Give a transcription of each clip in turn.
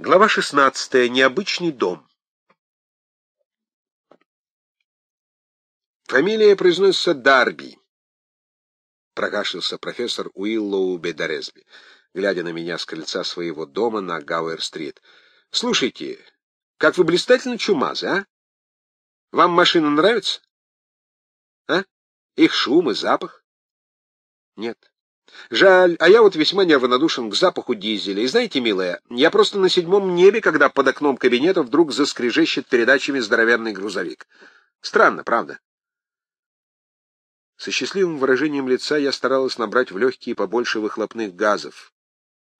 Глава 16. Необычный дом. Фамилия произносится Дарби. Прокашлялся профессор Уиллоу Бедаресби, глядя на меня с крыльца своего дома на Гауэр-стрит. Слушайте, как вы блистательно чумазы, а? Вам машина нравится? А? Их шум и запах? Нет. Жаль, а я вот весьма неравнодушен к запаху дизеля. И знаете, милая, я просто на седьмом небе, когда под окном кабинета вдруг заскрежещет передачами здоровенный грузовик. Странно, правда? Со счастливым выражением лица я старалась набрать в легкие побольше выхлопных газов.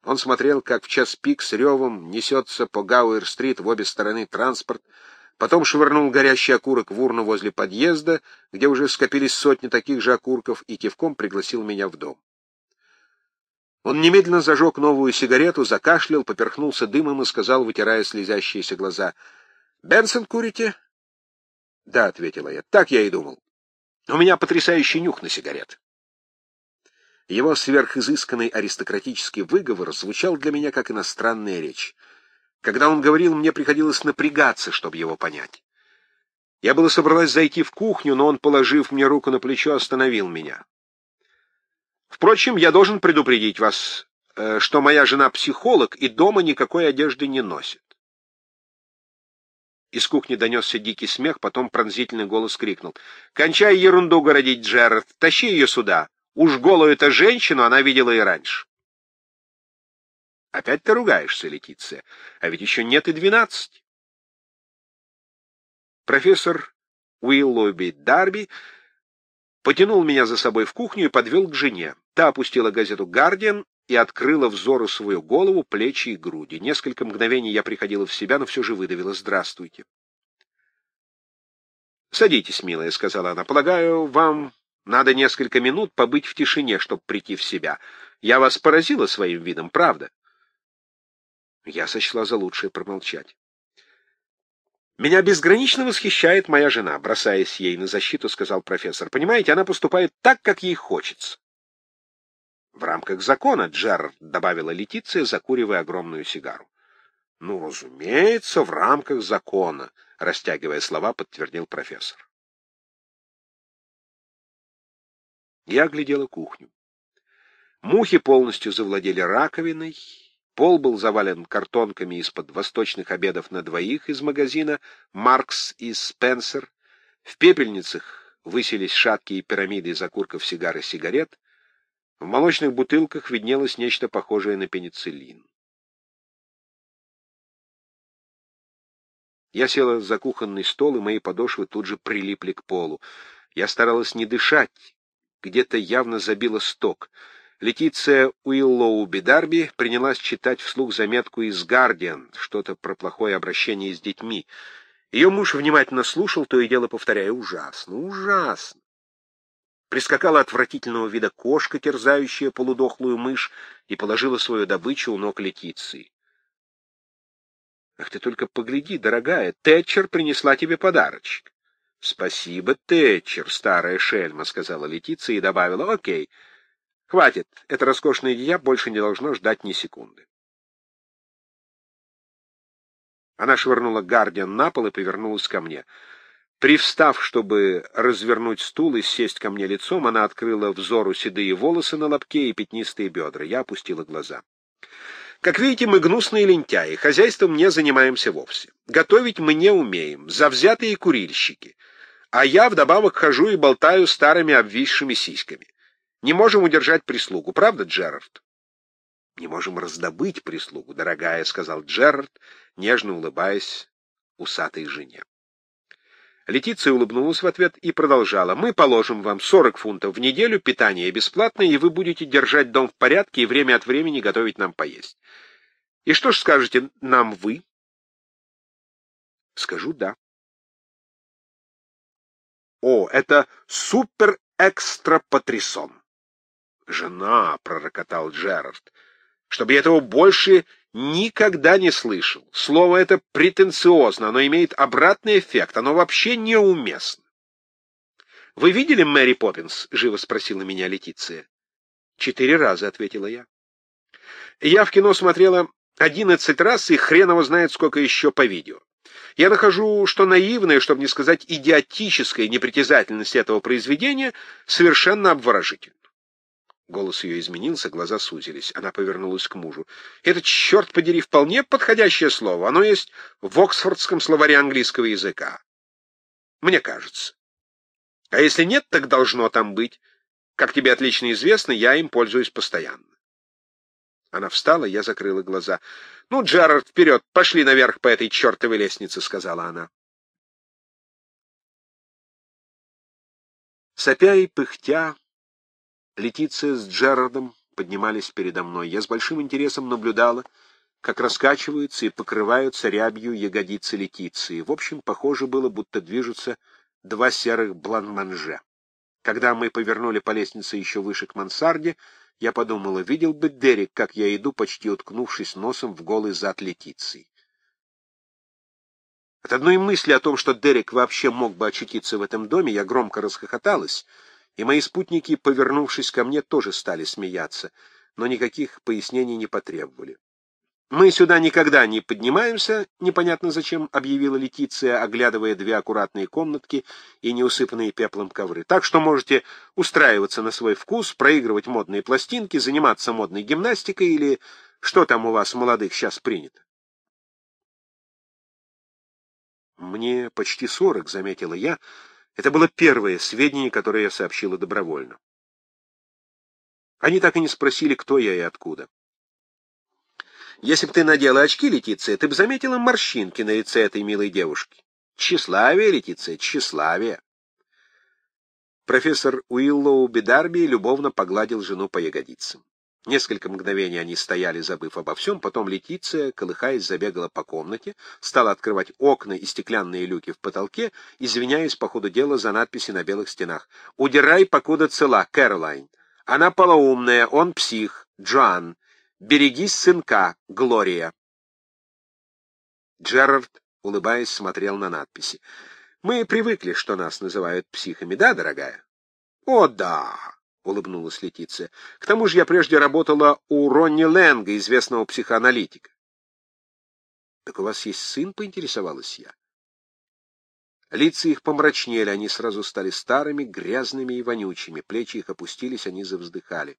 Он смотрел, как в час пик с ревом несется по Гауэр-стрит в обе стороны транспорт, потом швырнул горящий окурок в урну возле подъезда, где уже скопились сотни таких же окурков, и кивком пригласил меня в дом. Он немедленно зажег новую сигарету, закашлял, поперхнулся дымом и сказал, вытирая слезящиеся глаза, «Бенсон курите?» «Да», — ответила я, — «так я и думал. У меня потрясающий нюх на сигарет». Его сверхизысканный аристократический выговор звучал для меня как иностранная речь. Когда он говорил, мне приходилось напрягаться, чтобы его понять. Я было собралась зайти в кухню, но он, положив мне руку на плечо, остановил меня. Впрочем, я должен предупредить вас, э, что моя жена психолог и дома никакой одежды не носит. Из кухни донесся дикий смех, потом пронзительный голос крикнул. — Кончай ерунду городить, Джерард, тащи ее сюда. Уж голую эту женщину она видела и раньше. — Опять ты ругаешься, Летиция, а ведь еще нет и двенадцати. Профессор Уиллоби Дарби потянул меня за собой в кухню и подвел к жене. Та опустила газету «Гардиан» и открыла взору свою голову, плечи и груди. Несколько мгновений я приходила в себя, но все же выдавила «Здравствуйте». «Садитесь, милая», — сказала она. «Полагаю, вам надо несколько минут побыть в тишине, чтобы прийти в себя. Я вас поразила своим видом, правда?» Я сочла за лучшее промолчать. «Меня безгранично восхищает моя жена», — бросаясь ей на защиту, сказал профессор. «Понимаете, она поступает так, как ей хочется». «В рамках закона, Джерард», — добавила Летиция, закуривая огромную сигару. «Ну, разумеется, в рамках закона», — растягивая слова, подтвердил профессор. Я оглядела кухню. Мухи полностью завладели раковиной, Пол был завален картонками из-под восточных обедов на двоих из магазина «Маркс» и «Спенсер». В пепельницах высились шаткие пирамиды из окурков сигар и сигарет. В молочных бутылках виднелось нечто похожее на пенициллин. Я села за кухонный стол, и мои подошвы тут же прилипли к полу. Я старалась не дышать, где-то явно забила сток — Летиция Уиллоуби Дарби принялась читать вслух заметку из «Гардиан», что-то про плохое обращение с детьми. Ее муж внимательно слушал, то и дело повторяя «ужасно, ужасно». Прискакала отвратительного вида кошка, терзающая полудохлую мышь, и положила свою добычу у ног Летиции. «Ах ты только погляди, дорогая, Тэтчер принесла тебе подарочек». «Спасибо, Тэтчер, старая шельма», — сказала Летиция и добавила «Окей». Хватит, это роскошное дитя больше не должно ждать ни секунды. Она швырнула Гардиан на пол и повернулась ко мне. Привстав, чтобы развернуть стул и сесть ко мне лицом, она открыла взору седые волосы на лобке и пятнистые бедра. Я опустила глаза. Как видите, мы гнусные лентяи, хозяйством не занимаемся вовсе. Готовить мы не умеем, завзятые курильщики. А я вдобавок хожу и болтаю старыми обвисшими сиськами. Не можем удержать прислугу, правда, Джерард? — Не можем раздобыть прислугу, дорогая, — сказал Джерард, нежно улыбаясь усатой жене. Летиция улыбнулась в ответ и продолжала. «Мы положим вам 40 фунтов в неделю, питание бесплатное, и вы будете держать дом в порядке и время от времени готовить нам поесть. И что ж скажете нам вы?» «Скажу «да». «О, это супер-экстра-патрисон!» «Жена», — пророкотал Джерард, — «чтобы я этого больше никогда не слышал. Слово это претенциозно, оно имеет обратный эффект, оно вообще неуместно». «Вы видели Мэри Поппинс?» — живо спросила меня Летиция. «Четыре раза», — ответила я. «Я в кино смотрела Одиннадцать раз и хрен его знает, сколько еще по видео. Я нахожу, что наивная, чтобы не сказать идиотическая непритязательность этого произведения совершенно обворожительна. Голос ее изменился, глаза сузились. Она повернулась к мужу. «Это, черт подери, вполне подходящее слово. Оно есть в Оксфордском словаре английского языка. Мне кажется. А если нет, так должно там быть. Как тебе отлично известно, я им пользуюсь постоянно». Она встала, я закрыла глаза. «Ну, Джерард, вперед, пошли наверх по этой чертовой лестнице», — сказала она. Сопя и пыхтя, Летиция с Джерардом поднимались передо мной. Я с большим интересом наблюдала, как раскачиваются и покрываются рябью ягодицы Летиции. В общем, похоже было, будто движутся два серых бланманже. Когда мы повернули по лестнице еще выше к мансарде, я подумала, видел бы Дерек, как я иду, почти уткнувшись носом в голый зад Летиции. От одной мысли о том, что Дерек вообще мог бы очутиться в этом доме, я громко расхохоталась — и мои спутники, повернувшись ко мне, тоже стали смеяться, но никаких пояснений не потребовали. «Мы сюда никогда не поднимаемся», — непонятно зачем объявила Летиция, оглядывая две аккуратные комнатки и неусыпанные пеплом ковры. «Так что можете устраиваться на свой вкус, проигрывать модные пластинки, заниматься модной гимнастикой или что там у вас, молодых, сейчас принято». «Мне почти сорок», — заметила я, — это было первое сведение, которое я сообщила добровольно. Они так и не спросили, кто я и откуда. Если бы ты надела очки, Летиция, ты бы заметила морщинки на лице этой милой девушки. Тщеславие, Летиция, тщеславие. Профессор Уиллоу Бедарби любовно погладил жену по ягодицам. Несколько мгновений они стояли, забыв обо всем, потом Летиция, колыхаясь, забегала по комнате, стала открывать окна и стеклянные люки в потолке, извиняясь по ходу дела за надписи на белых стенах. «Удирай, покуда цела, Кэролайн. Она полоумная, он псих, Джоан. Берегись сынка, Глория». Джерард, улыбаясь, смотрел на надписи. «Мы привыкли, что нас называют психами, да, дорогая?» «О, да!» Улыбнулась Летиция. К тому же я прежде работала у Ронни Лэнга, известного психоаналитика. Так у вас есть сын, поинтересовалась я. Лица их помрачнели, они сразу стали старыми, грязными и вонючими. Плечи их опустились, они завздыхали.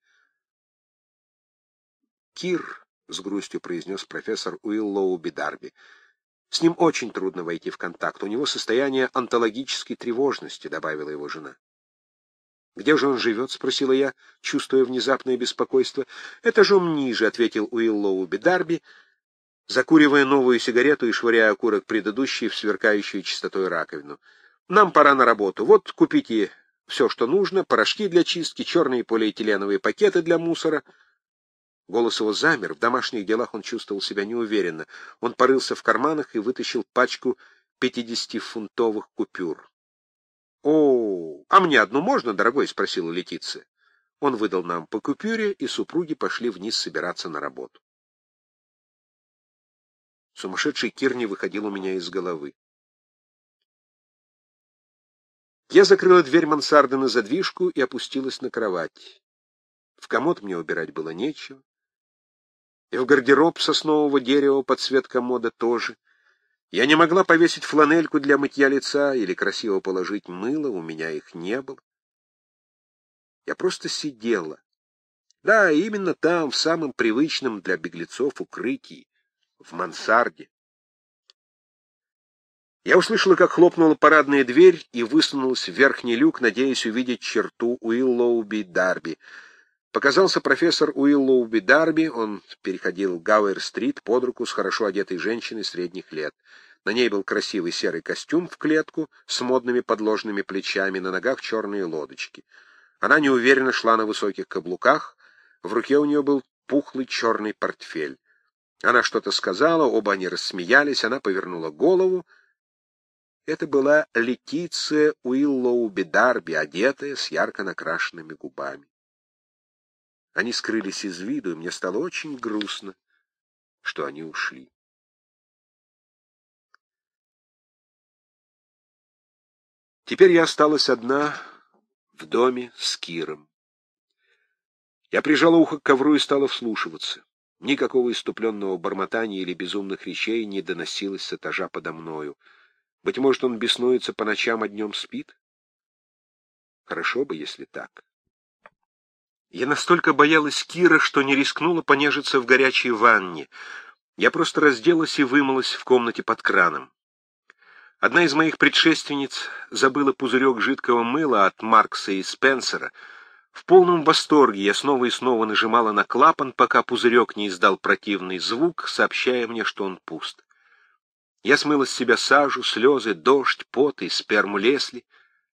«Кир», — с грустью произнес профессор Уиллоу Бидарби, — «с ним очень трудно войти в контакт. У него состояние онтологической тревожности», — добавила его жена. «Где же он живет?» — спросила я, чувствуя внезапное беспокойство. «Этажом ниже», — ответил Уиллоу Дарби, закуривая новую сигарету и швыряя окурок предыдущей в сверкающую чистотой раковину. «Нам пора на работу. Вот купите все, что нужно, порошки для чистки, черные полиэтиленовые пакеты для мусора». Голос его замер, в домашних делах он чувствовал себя неуверенно. Он порылся в карманах и вытащил пачку пятидесятифунтовых купюр. «О, а мне одну можно, дорогой?» — спросила Летиция. Он выдал нам по купюре, и супруги пошли вниз собираться на работу. Сумасшедший Кир не выходил у меня из головы. Я закрыла дверь мансарды на задвижку и опустилась на кровать. В комод мне убирать было нечего. И в гардероб соснового дерева под цвет комода тоже — я не могла повесить фланельку для мытья лица или красиво положить мыло, у меня их не было. Я просто сидела. Да, именно там, в самом привычном для беглецов укрытии, в мансарде. Я услышала, как хлопнула парадная дверь и высунулась в верхний люк, надеясь увидеть черту Уиллоуби Дарби. Показался профессор Уиллоуби Дарби, он переходил Гауэр-стрит под руку с хорошо одетой женщиной средних лет. На ней был красивый серый костюм в клетку с модными подложными плечами, на ногах черные лодочки. Она неуверенно шла на высоких каблуках, в руке у нее был пухлый черный портфель. Она что-то сказала, оба они рассмеялись, она повернула голову. Это была Летиция Уиллоуби Дарби, одетая с ярко накрашенными губами. Они скрылись из виду, и мне стало очень грустно, что они ушли. Теперь я осталась одна в доме с Киром. Я прижала ухо к ковру и стала вслушиваться. Никакого иступленного бормотания или безумных речей не доносилось с этажа подо мною. Быть может, он беснуется по ночам, а днем спит? Хорошо бы, если так. Я настолько боялась Кира, что не рискнула понежиться в горячей ванне. Я просто разделась и вымылась в комнате под краном. Одна из моих предшественниц забыла пузырек жидкого мыла от Маркса и Спенсера — в полном восторге я снова и снова нажимала на клапан, пока пузырек не издал противный звук, сообщая мне, что он пуст. Я смыла с себя сажу, слезы, дождь, пот и сперму Лесли,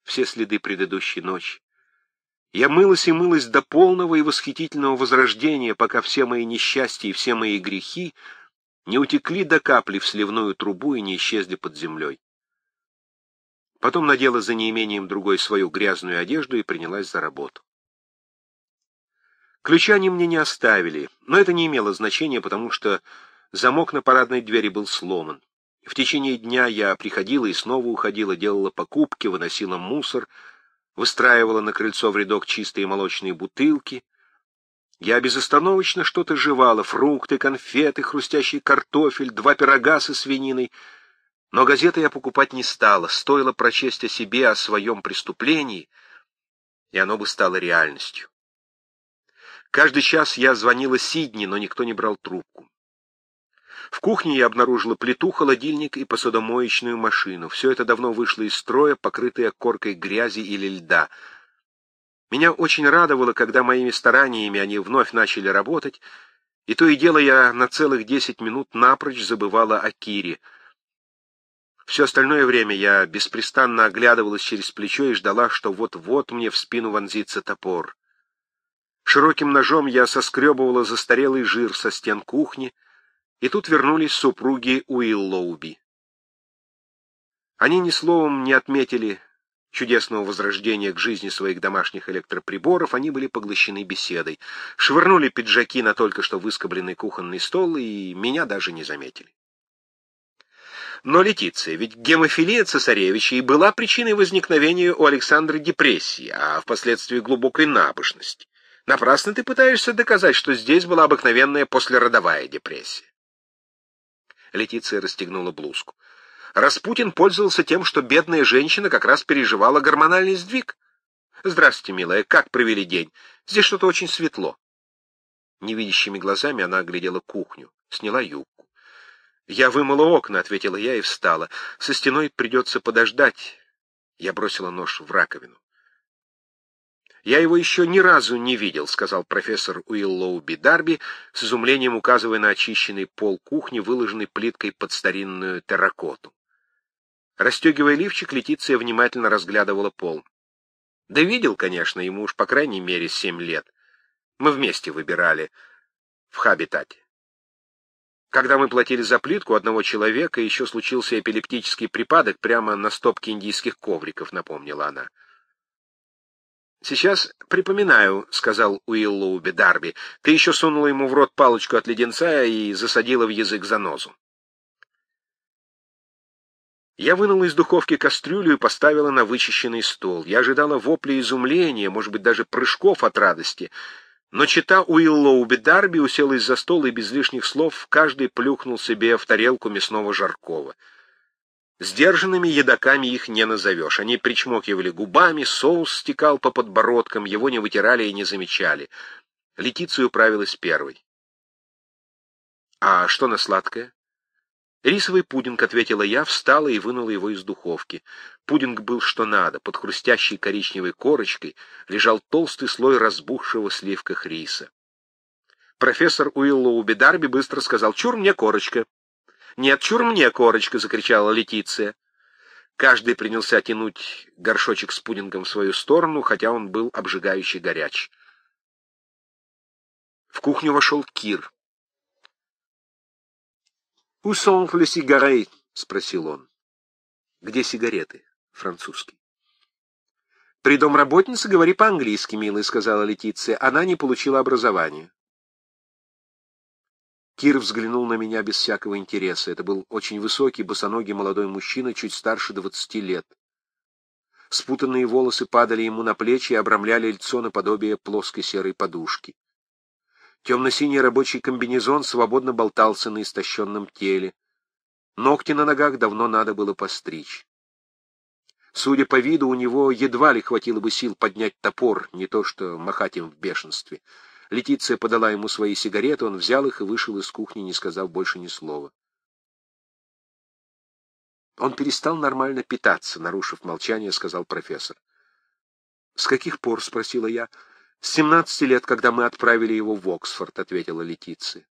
все следы предыдущей ночи. Я мылась и мылась до полного и восхитительного возрождения, пока все мои несчастья и все мои грехи не утекли до капли в сливную трубу и не исчезли под землей. Потом надела за неимением другой свою грязную одежду и принялась за работу. Ключа они мне не оставили, но это не имело значения, потому что замок на парадной двери был сломан. В течение дня я приходила и снова уходила, делала покупки, выносила мусор, выстраивала на крыльцо в рядок чистые молочные бутылки. Я безостановочно что-то жевала — фрукты, конфеты, хрустящий картофель, два пирога со свининой. Но газеты я покупать не стала, стоило прочесть о себе, о своем преступлении, и оно бы стало реальностью. Каждый час я звонила Сидни, но никто не брал трубку. В кухне я обнаружила плиту, холодильник и посудомоечную машину. Все это давно вышло из строя, покрытое коркой грязи или льда. Меня очень радовало, когда моими стараниями они вновь начали работать, и то и дело я на целых десять минут напрочь забывала о Кире. Все остальное время я беспрестанно оглядывалась через плечо и ждала, что вот-вот мне в спину вонзится топор. Широким ножом я соскребывала застарелый жир со стен кухни, и тут вернулись супруги Уиллоуби. Они ни словом не отметили чудесного возрождения к жизни своих домашних электроприборов, они были поглощены беседой, швырнули пиджаки на только что выскобленный кухонный стол и меня даже не заметили. Но, Летиция, ведь гемофилия цесаревича и была причиной возникновения у Александра депрессии, а впоследствии глубокой набожности. Напрасно ты пытаешься доказать, что здесь была обыкновенная послеродовая депрессия. Летиция расстегнула блузку. Распутин пользовался тем, что бедная женщина как раз переживала гормональный сдвиг. Здравствуйте, милая, как провели день? Здесь что-то очень светло. Невидящими глазами она оглядела кухню, сняла юбку. «Я вымыла окна», — ответила я и встала. «Со стеной придется подождать». Я бросила нож в раковину. «Я его еще ни разу не видел», — сказал профессор Уиллоуби Дарби, с изумлением указывая на очищенный пол кухни, выложенный плиткой под старинную терракоту. Растегивая лифчик, Летиция внимательно разглядывала пол. «Да видел, конечно, ему уж по крайней мере семь лет. Мы вместе выбирали в Хабитате. Когда мы платили за плитку одного человека, еще случился эпилептический припадок прямо на стопке индийских ковриков», — напомнила она. «Сейчас припоминаю», — сказал Уиллоуби Дарби. «Ты еще сунула ему в рот палочку от леденца и засадила в язык занозу». Я вынула из духовки кастрюлю и поставила на вычищенный стол. Я ожидала вопля изумления, может быть, даже прыжков от радости. Но чита Уиллоуби Дарби уселась за стол и без лишних слов каждый плюхнул себе в тарелку мясного жаркого. Сдержанными едоками их не назовешь. Они причмокивали губами, соус стекал по подбородкам, его не вытирали и не замечали. Летицию управилась первой. «А что на сладкое?» «Рисовый пудинг», — ответила я, встала и вынула его из духовки. Пудинг был что надо. Под хрустящей коричневой корочкой лежал толстый слой разбухшего в риса. Профессор Уиллоуби Дарби быстро сказал «Чур мне корочка». «Нет, чур мне, корочка!» — закричала Летиция. Каждый принялся тянуть горшочек с пудингом в свою сторону, хотя он был обжигающе горяч. В кухню вошел Кир. «Où sont les cigarettes?» — спросил он. «Где сигареты?» — французский. «При домработнице говори по-английски, милый», — сказала Летиция. «Она не получила образования». Кир взглянул на меня без всякого интереса. Это был очень высокий, босоногий молодой мужчина, чуть старше двадцати лет. Спутанные волосы падали ему на плечи и обрамляли лицо наподобие плоской серой подушки. Темно-синий рабочий комбинезон свободно болтался на истощенном теле. Ногти на ногах давно надо было постричь. Судя по виду, у него едва ли хватило бы сил поднять топор, не то что махать им в бешенстве. Летиция подала ему свои сигареты, он взял их и вышел из кухни, не сказав больше ни слова. Он перестал нормально питаться, нарушив молчание, сказал профессор. — С каких пор? — спросила я. — С семнадцати лет, когда мы отправили его в Оксфорд, — ответила Летиция.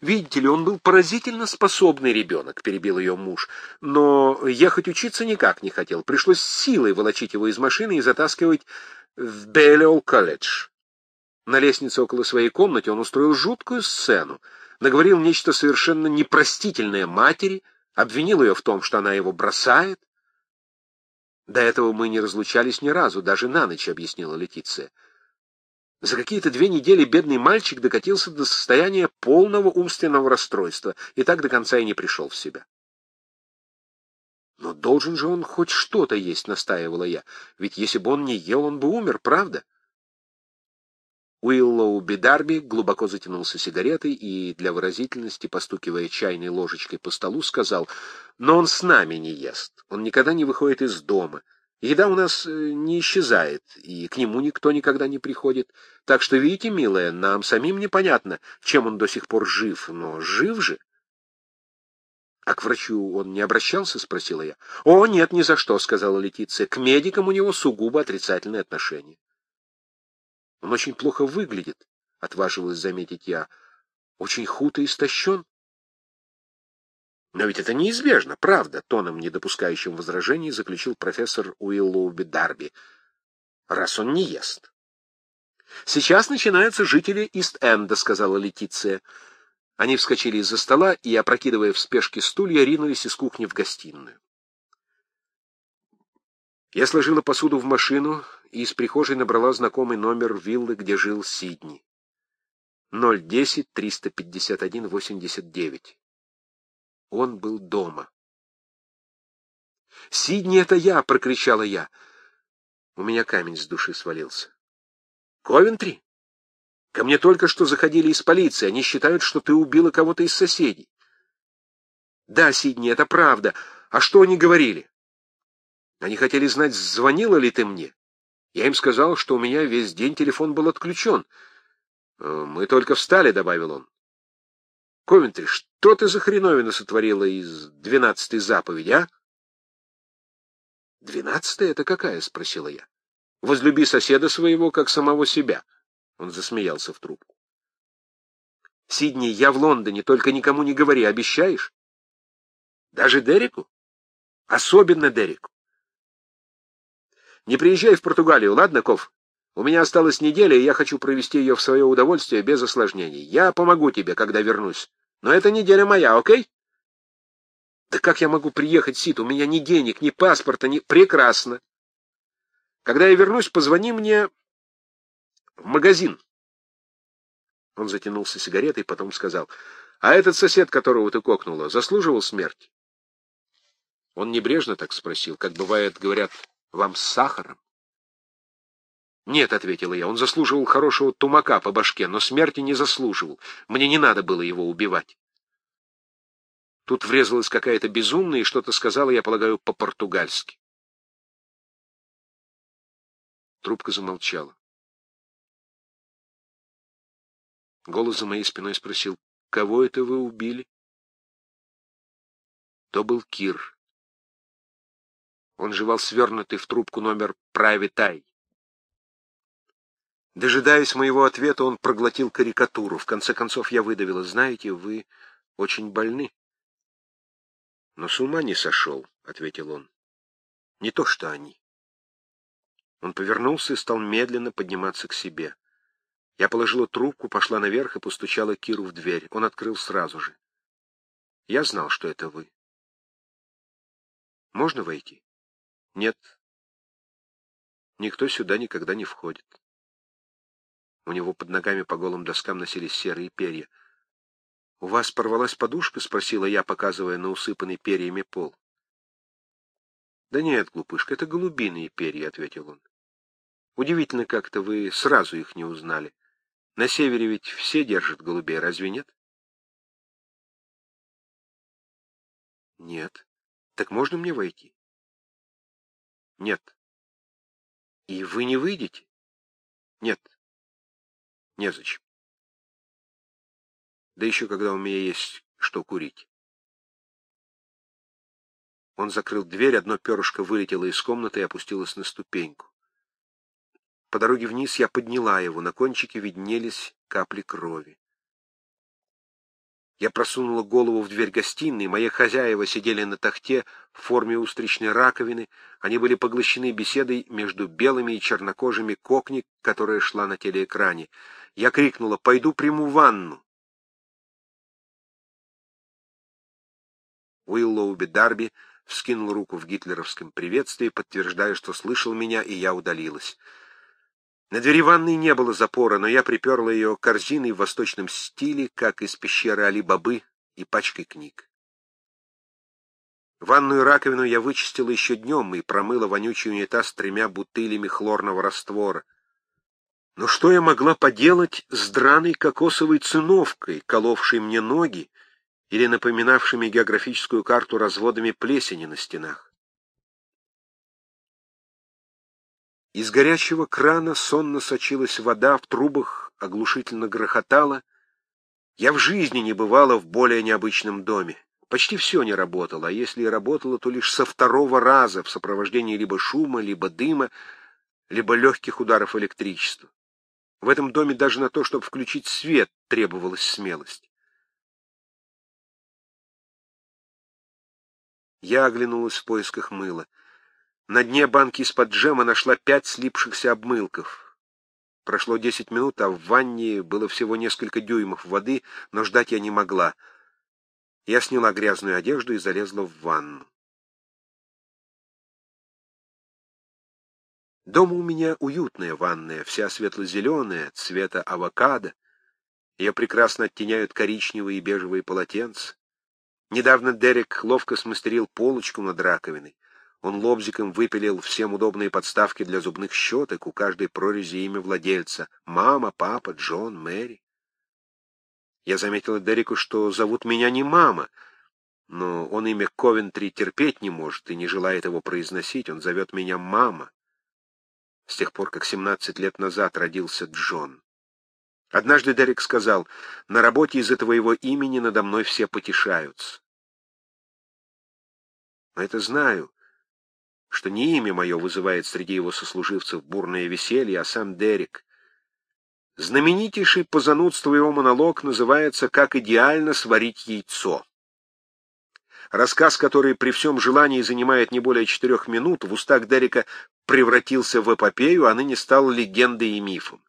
«Видите ли, он был поразительно способный ребенок», — перебил ее муж. «Но ехать учиться никак не хотел. Пришлось силой волочить его из машины и затаскивать в Бейлеол колледж. На лестнице около своей комнаты он устроил жуткую сцену, наговорил нечто совершенно непростительное матери, обвинил ее в том, что она его бросает. «До этого мы не разлучались ни разу, даже на ночь», — объяснила Летиция. За какие-то две недели бедный мальчик докатился до состояния полного умственного расстройства и так до конца и не пришел в себя. «Но должен же он хоть что-то есть», — настаивала я. «Ведь если бы он не ел, он бы умер, правда?» Уиллоу Бидарби глубоко затянулся сигаретой и, для выразительности, постукивая чайной ложечкой по столу, сказал, «Но он с нами не ест, он никогда не выходит из дома». Еда у нас э, не исчезает, и к нему никто никогда не приходит. Так что, видите, милая, нам самим непонятно, чем он до сих пор жив, но жив же. — А к врачу он не обращался? — спросила я. — О, нет, ни за что, — сказала Летиция. — К медикам у него сугубо отрицательное отношение. — Он очень плохо выглядит, — отваживалась заметить я. — Очень худ и истощен. Но ведь это неизбежно, правда, тоном, не допускающим возражений, заключил профессор Уиллоуби Дарби, раз он не ест. Сейчас начинаются жители Ист-Энда, сказала Летиция. Они вскочили из-за стола и, опрокидывая в спешке стулья, ринулись из кухни в гостиную. Я сложила посуду в машину и из прихожей набрала знакомый номер виллы, где жил Сидни. 010-351-89. Он был дома. «Сидни, это я!» — прокричала я. У меня камень с души свалился. «Ковентри? Ко мне только что заходили из полиции. Они считают, что ты убила кого-то из соседей». «Да, Сидни, это правда. А что они говорили?» «Они хотели знать, звонила ли ты мне. Я им сказал, что у меня весь день телефон был отключен. Э, мы только встали», — добавил он. Ковентри, что ты за хреновина сотворила из двенадцатой заповеди, а? Двенадцатая — это какая? — спросила я. Возлюби соседа своего, как самого себя. Он засмеялся в трубку. Сидни, я в Лондоне, только никому не говори, обещаешь? Даже Дереку? Особенно Дереку. Не приезжай в Португалию, ладно, Ков? У меня осталась неделя, и я хочу провести ее в свое удовольствие без осложнений. Я помогу тебе, когда вернусь. Но эта неделя моя, окей? Да как я могу приехать, Сид? У меня ни денег, ни паспорта, ни... Прекрасно. Когда я вернусь, позвони мне в магазин. Он затянулся сигаретой, потом сказал, а этот сосед, которого ты кокнула, заслуживал смерти? Он небрежно так спросил, как бывает, говорят, вам с сахаром. «Нет», — ответила я, — «он заслуживал хорошего тумака по башке, но смерти не заслуживал. Мне не надо было его убивать». Тут врезалась какая-то безумная и что-то сказала, я полагаю, по-португальски. Трубка замолчала. Голос за моей спиной спросил, «Кого это вы убили?» То был Кир. Он жевал свернутый в трубку номер «Private Eye». Дожидаясь моего ответа, он проглотил карикатуру. В конце концов я выдавила. «Знаете, вы очень больны». «Но с ума не сошел», — ответил он. «Не то что они». Он повернулся и стал медленно подниматься к себе. Я положила трубку, пошла наверх и постучала Киру в дверь. Он открыл сразу же. «Я знал, что это вы». «Можно войти?» «Нет». «Никто сюда никогда не входит». У него под ногами по голым доскам носились серые перья. — У вас порвалась подушка? — спросила я, показывая на усыпанный перьями пол. — Да нет, глупышка, это голубиные перья, — ответил он. — Удивительно как-то вы сразу их не узнали. На севере ведь все держат голубей, разве нет? Нет. Так можно мне войти? Нет. И вы не выйдете? Нет. Незачем. Да еще когда у меня есть что курить. Он закрыл дверь, одно перышко вылетело из комнаты и опустилось на ступеньку. По дороге вниз я подняла его, на кончике виднелись капли крови. Я просунула голову в дверь гостиной, мои хозяева сидели на тахте в форме устричной раковины, они были поглощены беседой между белыми и чернокожими кокни, которая шла на телеэкране. Я крикнула «Пойду приму ванну!» Уиллоуби Дарби вскинул руку в гитлеровском приветствии, подтверждая, что слышал меня, и я удалилась. На двери ванной не было запора, но я приперла ее корзиной в восточном стиле, как из пещеры Али-Бабы, и пачкой книг. Ванную раковину я вычистила еще днем и промыла вонючий унитаз тремя бутылями хлорного раствора. Но что я могла поделать с драной кокосовой циновкой, коловшей мне ноги, или напоминавшими географическую карту разводами плесени на стенах? Из горячего крана сонно сочилась вода, в трубах оглушительно грохотала. Я в жизни не бывала в более необычном доме. Почти все не работало, а если и работало, то лишь со второго раза в сопровождении либо шума, либо дыма, либо легких ударов электричества. В этом доме даже на то, чтобы включить свет, требовалась смелость. Я оглянулась в поисках мыла. На дне банки из-под джема нашла пять слипшихся обмылков. Прошло десять минут, а в ванне было всего несколько дюймов воды, но ждать я не могла. Я сняла грязную одежду и залезла в ванну. Дома у меня уютная ванная, вся светло-зеленая, цвета авокадо. Ее прекрасно оттеняют коричневые и бежевые полотенца. Недавно Дерек ловко смастерил полочку над раковиной. Он лобзиком выпилил всем удобные подставки для зубных щеток, у каждой прорези имя владельца — мама, папа, Джон, Мэри. Я заметила Дереку, что зовут меня не мама, но он имя Ковентри терпеть не может и не желает его произносить, он зовет меня мама. С тех пор, как семнадцать лет назад родился Джон. Однажды Дерек сказал, «На работе из-за твоего имени надо мной все потешаются». Но это знаю, что не имя мое вызывает среди его сослуживцев бурное веселье, а сам Дерек. Знаменитейший по занудству его монолог называется «Как идеально сварить яйцо». Рассказ, который при всем желании занимает не более четырех минут, в устах Дерека превратился в эпопею, а ныне стал легендой и мифом.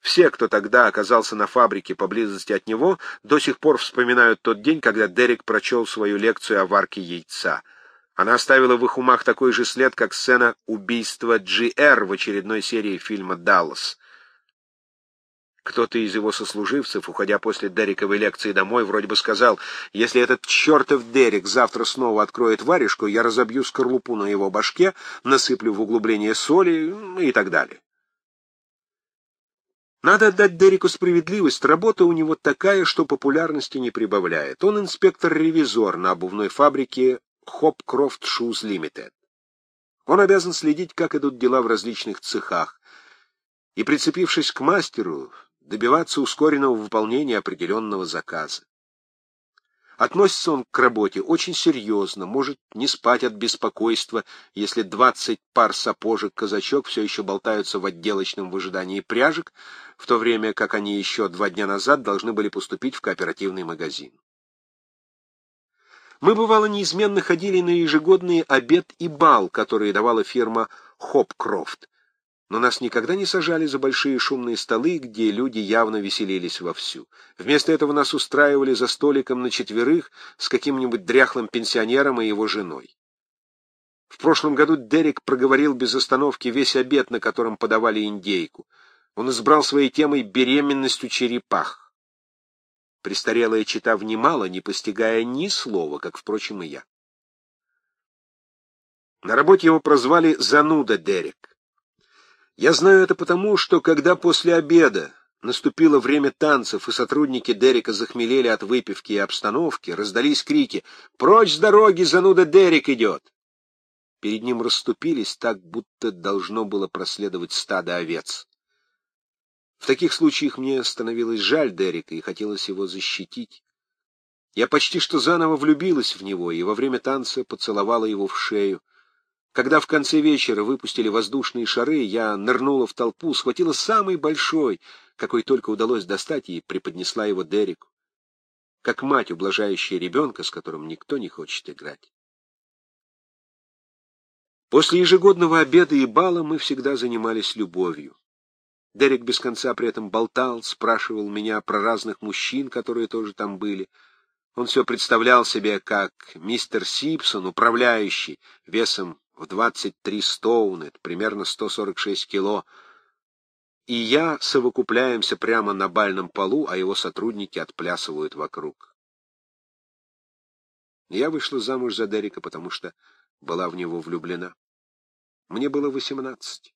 Все, кто тогда оказался на фабрике поблизости от него, до сих пор вспоминают тот день, когда Дерек прочел свою лекцию о варке яйца — она оставила в их умах такой же след, как сцена убийства Джи-Эр в очередной серии фильма «Даллас». Кто-то из его сослуживцев, уходя после Дерековой лекции домой, вроде бы сказал, «Если этот чертов Дерек завтра снова откроет варежку, я разобью скорлупу на его башке, насыплю в углубление соли и так далее». Надо отдать Дереку справедливость, работа у него такая, что популярности не прибавляет. Он инспектор-ревизор на обувной фабрике Hopcroft Shoes Limited. Он обязан следить, как идут дела в различных цехах, и, прицепившись к мастеру, добиваться ускоренного выполнения определенного заказа. Относится он к работе очень серьезно, может не спать от беспокойства, если двадцать пар сапожек казачок все еще болтаются в отделочном в ожидании пряжек, в то время как они еще два дня назад должны были поступить в кооперативный магазин. Мы, бывало, неизменно ходили на ежегодный обед и бал, которые давала фирма Хопкрофт. Но нас никогда не сажали за большие шумные столы, где люди явно веселились вовсю. Вместо этого нас устраивали за столиком на четверых с каким-нибудь дряхлым пенсионером и его женой. В прошлом году Дерек проговорил без остановки весь обед, на котором подавали индейку. Он избрал своей темой беременность у черепах. Престарелая чита внимала, не постигая ни слова, как, впрочем, и я. На работе его прозвали «Зануда Дерек». Я знаю это потому, что когда после обеда Наступило время танцев, и сотрудники Дерека захмелели от выпивки и обстановки, раздались крики «Прочь с дороги, зануда Дерек идет!» Перед ним расступились так, будто должно было проследовать стадо овец. В таких случаях мне становилось жаль Дерека и хотелось его защитить. Я почти что заново влюбилась в него и во время танца поцеловала его в шею. Когда в конце вечера выпустили воздушные шары, я нырнула в толпу, схватила самый большой, какой только удалось достать, и преподнесла его Дереку, как мать, ублажающая ребенка, с которым никто не хочет играть. После ежегодного обеда и бала мы всегда занимались любовью. Дерек без конца при этом болтал, спрашивал меня про разных мужчин, которые тоже там были — он все представлял себе, как мистер Сипсон, управляющий, весом в 23 стоуна, это примерно 146 кило, и я совокупляемся прямо на бальном полу, а его сотрудники отплясывают вокруг. Я вышла замуж за Дерека, потому что была в него влюблена. Мне было восемнадцать.